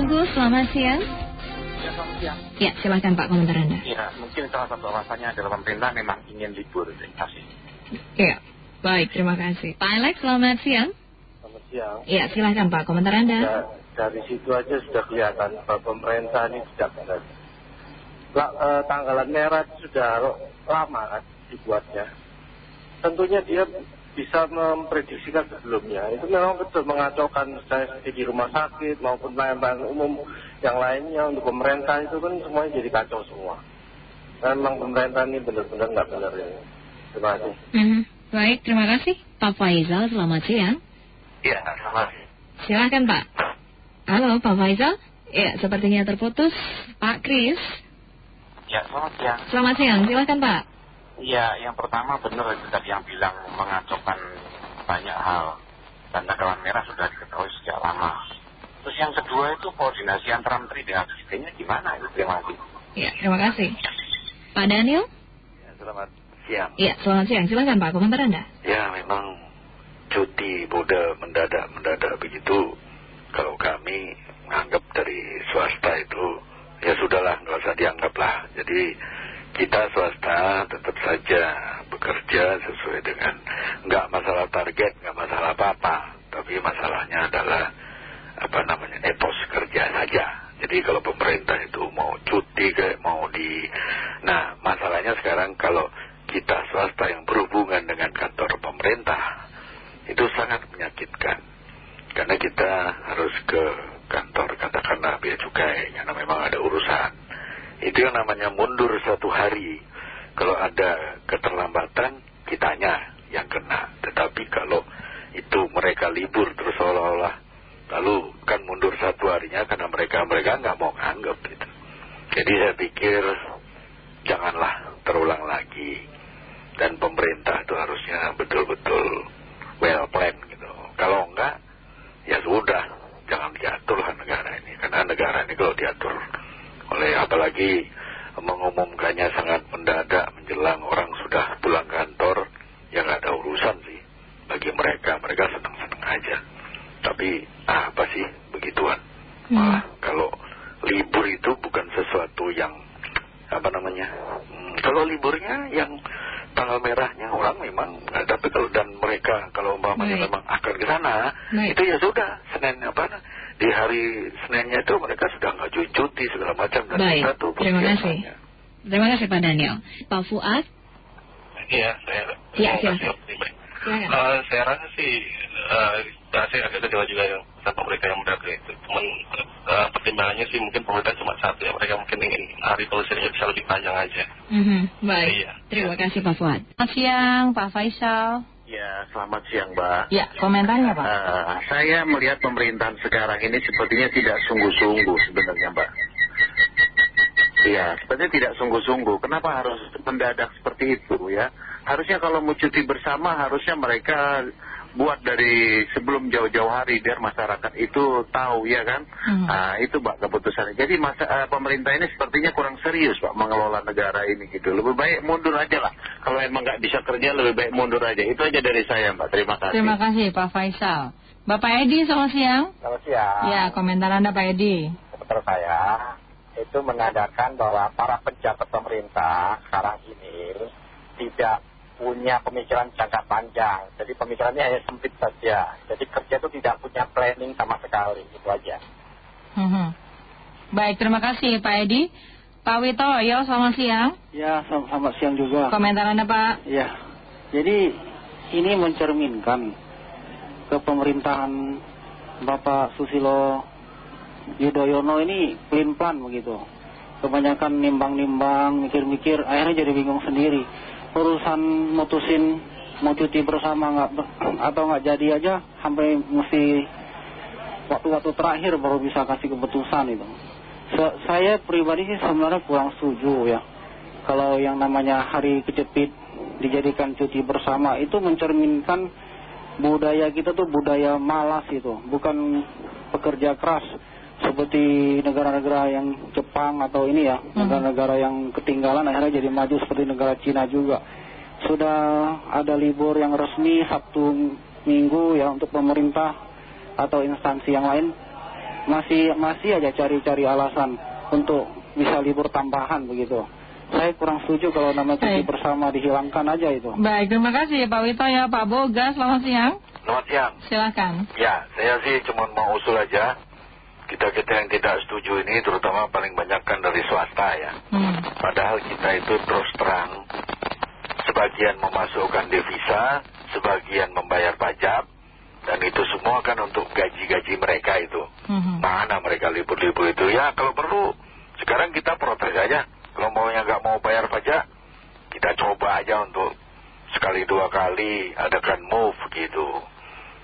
Agus, selamat siang. Ya, selamat siang. Ya, silahkan Pak komentar Anda. Ya, mungkin salah satu alasannya adalah pemerintah memang ingin libur. Terima kasih. Ya, baik, terima kasih. Pak Alex, selamat siang. Selamat siang. Ya, silahkan Pak komentar Anda. Ya, dari situ aja sudah kelihatan bahwa pemerintah ini tidak benar. La- eh, tanggalan merah sudah lama kan dibuatnya. Tentunya dia bisa memprediksikan sebelumnya. Itu memang betul mengacaukan saya seperti di rumah sakit maupun pelayanan umum yang lainnya untuk pemerintah itu kan semuanya jadi kacau semua. Memang pemerintah ini benar-benar nggak benar ini. Terima kasih. Mhm. Baik, terima kasih. Pak Faizal, selamat siang. Ya, selamat Silahkan Pak. Halo Pak Faizal. Ya, sepertinya terputus. Pak Kris, Ya, selamat siang. selamat siang. Silahkan Pak. Ya, yang pertama benar itu tadi yang bilang mengacaukan banyak hal. Dan tanggalan merah sudah diketahui sejak lama. Terus yang kedua itu koordinasi antara menteri dengan presidennya gimana itu terima kasih. Ya, terima kasih. Pak Daniel? Ya, selamat siang. Ya, selamat siang. Silahkan Pak komentar Anda. Ya, memang cuti muda mendadak-mendadak begitu. Kalau kami menganggap dari swasta itu, ya sudahlah, nggak usah dianggap lah. Jadi kita swasta tetap saja bekerja sesuai dengan, nggak masalah target, nggak masalah apa-apa. Tapi masalahnya adalah, apa namanya, etos kerja saja. Jadi kalau pemerintah itu mau cuti kayak mau di... Nah, masalahnya sekarang kalau kita swasta yang berhubungan dengan kantor pemerintah, itu sangat menyakitkan. Karena kita harus ke kantor katakanlah bea cukai karena memang ada urusan. Itu yang namanya mundur satu hari. Kalau ada keterlambatan, kitanya yang kena. Tetapi kalau itu mereka libur terus seolah-olah lalu kan mundur satu harinya karena mereka mereka nggak mau nganggap gitu. Jadi saya pikir janganlah terulang lagi dan pemerintah itu harusnya betul-betul well plan gitu. Kalau enggak, ya sudah, jangan diaturlah negara ini. Karena negara ini kalau diatur apalagi mengumumkannya sangat mendadak menjelang orang sudah pulang kantor, ya nggak ada urusan sih bagi mereka. Mereka senang-senang aja. Tapi apa sih begituan? Malah kalau libur itu bukan sesuatu yang apa namanya? hmm, kalau liburnya yang tanggal merahnya orang memang nah, tapi kalau dan mereka kalau umpamanya memang akan ke sana itu ya sudah Senin apa di hari Seninnya itu mereka sudah nggak cuti, cuti segala macam dan Baik, kita tuh terima kasih. Terima kasih Pak Daniel. Pak Fuad? Iya, saya. Iya, terima silakan. Eh, saya rasa sih, uh, saya agak kecewa juga yang sama mereka yang mendadak itu. Cuman eh, pertimbangannya sih mungkin pemerintah cuma satu ya. Mereka mungkin ingin hari polisinya bisa lebih panjang aja. Mhm, Baik, Iya. terima kasih Pak Fuad. Selamat siang Pak Faisal. Selamat siang Mbak. Ya, komentarnya Pak. Eh, saya melihat pemerintahan sekarang ini sepertinya tidak sungguh-sungguh sebenarnya Mbak. Iya, sebenarnya tidak sungguh-sungguh. Kenapa harus mendadak seperti itu ya? Harusnya kalau mau cuti bersama harusnya mereka buat dari sebelum jauh-jauh hari biar masyarakat itu tahu ya kan. Hmm. Nah, itu Pak keputusannya. Jadi masa, eh, pemerintah ini sepertinya kurang serius Pak mengelola negara ini gitu. Lebih baik mundur aja lah. Kalau emang nggak bisa kerja lebih baik mundur aja. Itu aja dari saya Mbak. Terima kasih. Terima kasih Pak Faisal. Bapak Edi, selamat siang. Selamat siang. Ya, komentar Anda Pak Edi. Menurut saya itu menandakan bahwa para pejabat pemerintah sekarang ini tidak punya pemikiran jangka panjang. Jadi pemikirannya hanya sempit saja. Jadi kerja itu tidak punya planning sama sekali. Itu aja. Mhm. Baik, terima kasih Pak Edi. Pak Wito, yo selamat siang. Ya, sel- selamat siang juga. Komentar Anda Pak. Ya, jadi ini mencerminkan kepemerintahan Bapak Susilo Yudhoyono ini pelin-pelan begitu. Kebanyakan nimbang-nimbang, mikir-mikir, akhirnya jadi bingung sendiri. Urusan mutusin mau cuti bersama nggak atau nggak jadi aja, sampai mesti waktu-waktu terakhir baru bisa kasih keputusan itu. Se- saya pribadi sih sebenarnya kurang setuju ya. Kalau yang namanya hari kejepit dijadikan cuti bersama itu mencerminkan budaya kita tuh budaya malas itu, bukan pekerja keras seperti negara-negara yang Jepang atau ini ya, negara-negara yang ketinggalan akhirnya jadi maju seperti negara Cina juga. Sudah ada libur yang resmi Sabtu Minggu ya untuk pemerintah atau instansi yang lain masih masih aja cari-cari alasan untuk bisa libur tambahan begitu. Saya kurang setuju kalau nama cuti bersama dihilangkan aja itu. Baik, terima kasih Pak Wito ya. Pak Boga, selamat siang. Selamat siang. Silakan. Ya, saya sih cuma mau usul aja. Kita-kita yang tidak setuju ini terutama paling banyak kan dari swasta ya. Hmm. Padahal kita itu terus terang sebagian memasukkan devisa, sebagian membayar pajak, dan itu semua kan untuk gaji-gaji mereka itu. Mhm. Mana mereka libur-libur itu? Ya kalau perlu, sekarang kita protes aja. Kalau maunya nggak mau bayar pajak, kita coba aja untuk sekali dua kali adakan move gitu.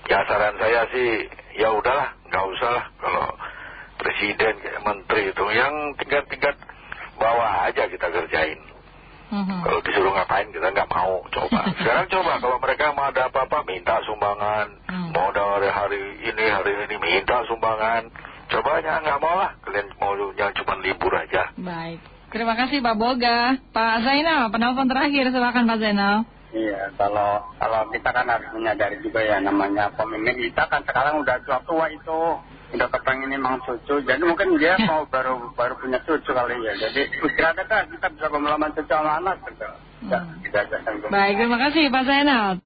Ya saran saya sih, ya udahlah, nggak usah lah kalau presiden kayak menteri itu yang tingkat-tingkat bawah aja kita kerjain. Mhm. Kalau disuruh ngapain kita nggak mau coba. Sekarang coba kalau mereka mau ada apa-apa minta sumbangan. Hmm. Mau dari hari ini hari ini minta sumbangan. Coba ya nggak mau lah. Kalian mau yang cuma libur aja. Baik. Terima kasih Pak Boga. Pak Zainal, penelpon terakhir. Silakan Pak Zainal. Iya, kalau kalau kita kan harus menyadari juga ya namanya pemimpin kita kan sekarang udah tua tua itu udah kepengen memang cucu jadi mungkin dia mau baru baru punya cucu kali ya jadi istirahat aja kita bisa pengalaman cucu sama anak gitu Hmm. Baik, terima kasih Pak Zainal.